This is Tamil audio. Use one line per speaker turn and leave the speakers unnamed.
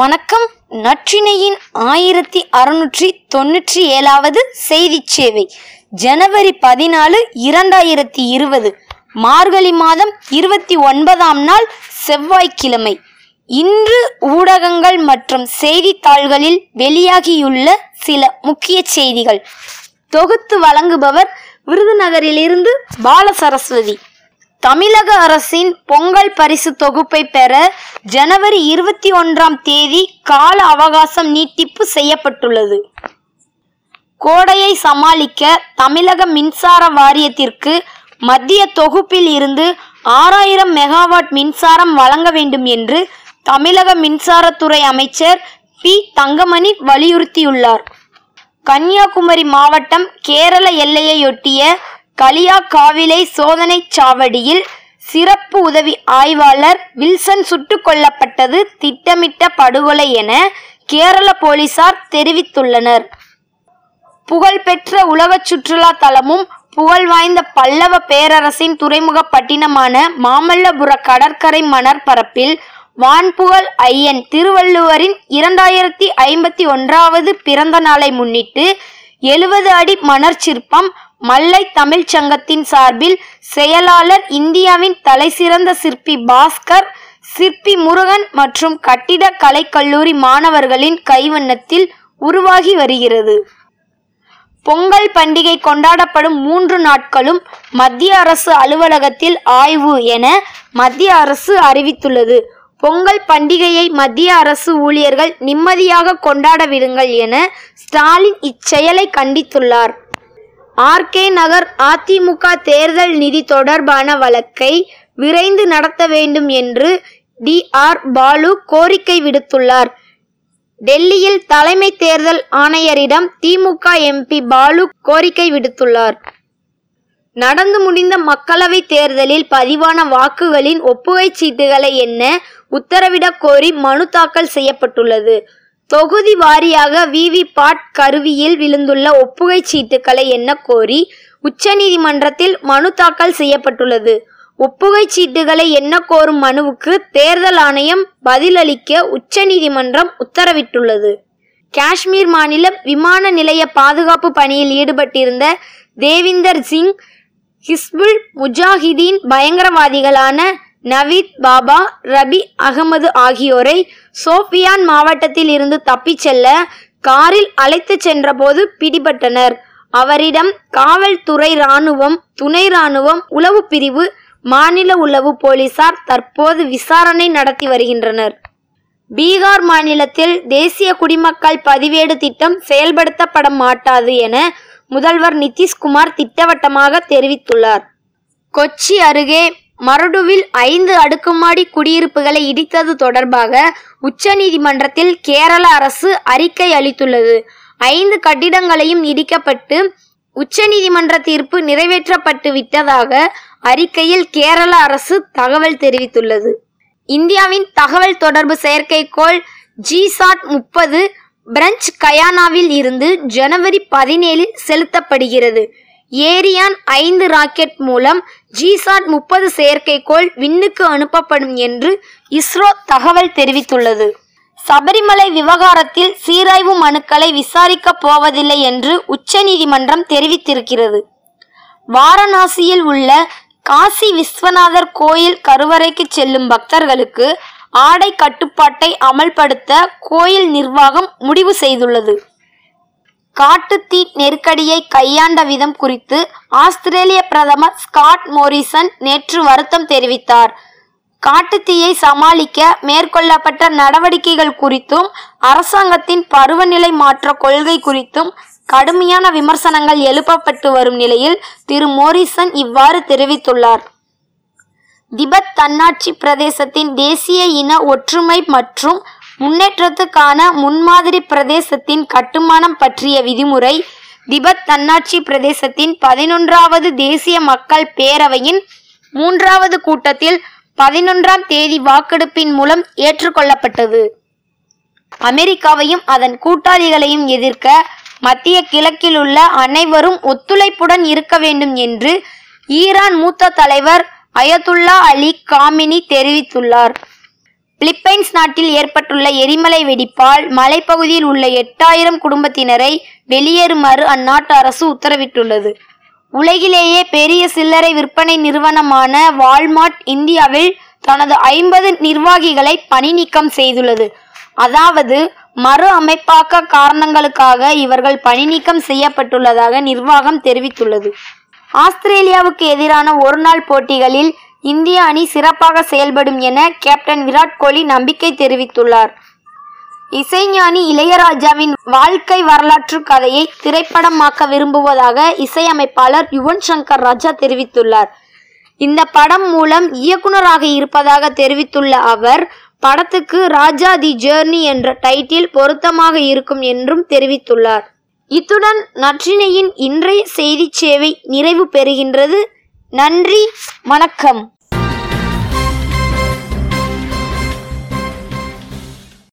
வணக்கம். நற்றினையின் ஆயிரத்தி அறுநூற்றி தொன்னூற்றி ஏழாவது செய்திச் சேவை. ஜனவரி பதினாலு இரண்டாயிரத்தி இருபது. மார்கழி மாதம் இருபத்தி ஒன்பதாம் நாள் செவ்வாய்க்கிழமை. இன்று ஊடகங்கள் மற்றும் செய்தித்தாள்களில் வெளியாகியுள்ள சில முக்கிய செய்திகள். தொகுத்து வழங்குபவர் விருதுநகரிலிருந்து பாலசரஸ்வதி. தமிழக அரசின் பொங்கல் பரிசு தொகுப்பை பெற ஜனவரி இருபத்தி ஒன்றாம் தேதி கால அவகாசம் நீட்டிப்பு செய்யப்பட்டுள்ளது. கோடையை சமாளிக்க தமிழக மின்சார வாரியத்திற்கு மத்திய தொகுப்பில் இருந்து ஆறாயிரம் மெகாவாட் மின்சாரம் வழங்க வேண்டும் என்று தமிழக மின்சாரத்துறை அமைச்சர் பி. தங்கமணி வலியுறுத்தியுள்ளார். கன்னியாகுமரி மாவட்டம் கேரள எல்லையையொட்டிய களியாக்காவிலை சோதனைச் சாவடியில் சிறப்பு உதவி ஆய்வாளர் வில்சன் சுட்டுக் கொல்லப்பட்டது திட்டமிட்ட படுகொலை என கேரள போலீசார் தெரிவித்துள்ளனர். புகழ்பெற்ற உலக சுற்றுலா தலமும் புகழ் வாய்ந்த பல்லவ பேரரசின் துறைமுக பட்டினமான மாமல்லபுர கடற்கரை மணற்பரப்பில் வான்புகழ் ஐயன் திருவள்ளுவரின் இரண்டாயிரத்தி ஐம்பத்தி ஒன்றாவது பிறந்த நாளை முன்னிட்டு எழுபது அடி மணற்சிற்பம் மல்லை தமிழ்ச் சங்கத்தின் சார்பில் செயலாளர் இந்தியாவின் தலைசிறந்த சிற்பி பாஸ்கர் சிற்பி முருகன் மற்றும் கட்டிடக் கலைக்கல்லூரி மாணவர்களின் கைவண்ணத்தில் உருவாகி வருகிறது. பொங்கல் பண்டிகை கொண்டாடப்படும் மூன்று நாட்களும் மத்திய அரசு அலுவலகத்தில் ஆய்வு என மத்திய அரசு அறிவித்துள்ளது. பொங்கல் பண்டிகையை மத்திய அரசு ஊழியர்கள் நிம்மதியாக கொண்டாட விடுங்கள் என ஸ்டாலின் இச்செயலை கண்டித்துள்ளார். ஆர்கே நகர் அதிமுக தேர்தல் நிதி தொடர்பான வழக்கை விரைந்து நடத்த வேண்டும் என்று டி ஆர் பாலு கோரிக்கை விடுத்துள்ளார். டெல்லியில் தலைமை தேர்தல் ஆணையரிடம் திமுக எம்பி பாலு கோரிக்கை விடுத்துள்ளார். நடந்து முடிந்த மக்களவைத் தேர்தலில் பதிவான வாக்குகளின் ஒப்புகைச் சீட்டுகளை எண்ண உத்தரவிடக் கோரி மனு தாக்கல் செய்யப்பட்டுள்ளது. தொகுதி வாரியாக விவி பாட் கருவியில் விழுந்துள்ள ஒப்புகைச் சீட்டுகளை எண்ணக் கோரி உச்சநீதிமன்றத்தில் மனு தாக்கல் செய்யப்பட்டுள்ளது. ஒப்புகைச் சீட்டுகளை எண்ண கோரும் மனுவுக்கு தேர்தல் ஆணையம் பதிலளிக்க உச்சநீதிமன்றம் உத்தரவிட்டுள்ளது. காஷ்மீர் மாநில விமான நிலைய பாதுகாப்பு பணியில் ஈடுபட்டிருந்த தேவிந்தர் சிங் ஹிஸ்புல் முஜாஹிதீன் பயங்கரவாதிகளான நவீத் பாபா ரபி அகமது ஆகியோரை சோபியான் மாவட்டத்தில் இருந்து தப்பிச் செல்ல காரில் அழைத்துச் சென்றபோது பிடிபட்டனர். அவரிடம் காவல்துறை ராணுவம் துணை ராணுவம் உளவு பிரிவு மாநில உளவு போலீசார் தற்போது விசாரணை நடத்தி வருகின்றனர். பீகார் மாநிலத்தில் தேசிய குடிமக்கள் பதிவேடு திட்டம் செயல்படுத்தப்பட மாட்டாது என முதல்வர் நிதிஷ்குமார் திட்டவட்டமாக தெரிவித்துள்ளார். கொச்சி அருகே மரடுவில் ஐந்து அடுக்குமாடி குடியிருப்புகளை இடித்தது தொடர்பாக உச்சநீதிமன்றத்தில் கேரள அரசு அறிக்கை அளித்துள்ளது. ஐந்து கட்டிடங்களையும் இடிக்கப்பட்டு உச்சநீதிமன்ற தீர்ப்பு நிறைவேற்றப்பட்டு விட்டதாக அறிக்கையில் கேரள அரசு தகவல் தெரிவித்துள்ளது. இந்தியாவின் தகவல் தொடர்பு செயற்கைக்கோள் ஜிசாட் முப்பது பிரெஞ்ச் கயானாவில் இருந்து ஜனவரி பதினேழில் செலுத்தப்படுகிறது. ஏரியான் ஐந்து ராக்கெட் மூலம் ஜிசாட் முப்பது செயற்கைக்கோள் விண்ணுக்கு அனுப்பப்படும் என்று இஸ்ரோ தகவல் தெரிவித்துள்ளது. சபரிமலை விவகாரத்தில் சீராய்வு மனுக்களை விசாரிக்கப் போவதில்லை என்று உச்சநீதிமன்றம் தெரிவித்திருக்கிறது. வாரணாசியில் உள்ள காசி விஸ்வநாதர் கோயில் கருவறைக்கு செல்லும் பக்தர்களுக்கு ஆடை கட்டுப்பாட்டை அமல்படுத்த கோயில் நிர்வாகம் முடிவு செய்துள்ளது. காட்டுத்தீ நெருக்கடியை கையாண்ட விதம் குறித்து ஆஸ்திரேலிய பிரதமர் ஸ்காட் மோரிசன் நேற்று வருத்தம் தெரிவித்தார். காட்டுத்தீயை சமாளிக்க மேற்கொள்ளப்பட்ட நடவடிக்கைகள் குறித்தும் அரசாங்கத்தின் பருவநிலை மாற்ற கொள்கை குறித்தும் கடுமையான விமர்சனங்கள் எழுப்பப்பட்டு வரும் நிலையில் திரு மோரிசன் இவ்வாறு தெரிவித்துள்ளார். திபெத் தன்னாட்சி பிரதேசத்தின் தேசிய இன ஒற்றுமை மற்றும் முன்னேற்றத்துக்கான முன்மாதிரி பிரதேசத்தின் கட்டுமானம் பற்றிய விதிமுறை திபெத் தன்னாட்சி பிரதேசத்தின் பதினொன்றாவது தேசிய மக்கள் பேரவையின் மூன்றாவது கூட்டத்தில் பதினொன்றாம் தேதி வாக்கெடுப்பின் மூலம் ஏற்றுக்கொள்ளப்பட்டது. அமெரிக்காவையும் அதன் கூட்டாளிகளையும் எதிர்க்க மத்திய கிழக்கில் உள்ள அனைவரும் ஒத்துழைப்புடன் இருக்க வேண்டும் என்று ஈரான் மூத்த தலைவர் அயதுல்லா அலி காமினி தெரிவித்துள்ளார். பிலிப்பைன்ஸ் நாட்டில் ஏற்பட்டுள்ள எரிமலை வெடிப்பால் மலைப்பகுதியில் உள்ள எட்டாயிரம் குடும்பத்தினரை வெளியேறுமாறு அந்நாட்டு அரசு உத்தரவிட்டுள்ளது. உலகிலேயே பெரிய சில்லறை விற்பனை நிறுவனமான வால்மார்ட் இந்தியாவில் தனது ஐம்பது நிர்வாகிகளை பணி நீக்கம் செய்துள்ளது. அதாவது மறு அமைப்பாக்க காரணங்களுக்காக இவர்கள் பணி நீக்கம் செய்யப்பட்டுள்ளதாக நிர்வாகம் தெரிவித்துள்ளது. ஆஸ்திரேலியாவுக்கு எதிரான ஒருநாள் போட்டிகளில் இந்திய அணி சிறப்பாக செயல்படும் என கேப்டன் விராட் கோலி நம்பிக்கை தெரிவித்துள்ளார். இசைஞானி இளையராஜாவின் வாழ்க்கை வரலாற்று கதையை திரைப்படமாக்க விரும்புவதாக இசையமைப்பாளர் யுவன் சங்கர் ராஜா தெரிவித்துள்ளார். இந்த படம் மூலம் இயக்குனராக இருப்பதாக தெரிவித்துள்ள அவர் படத்துக்கு ராஜா தி ஜேர்னி என்ற டைட்டில் பொருத்தமாக இருக்கும் என்றும் தெரிவித்துள்ளார். இத்துடன் நற்றினையின் இன்றைய செய்திச் சேவை நிறைவு பெறுகின்றது. நன்றி வணக்கம்.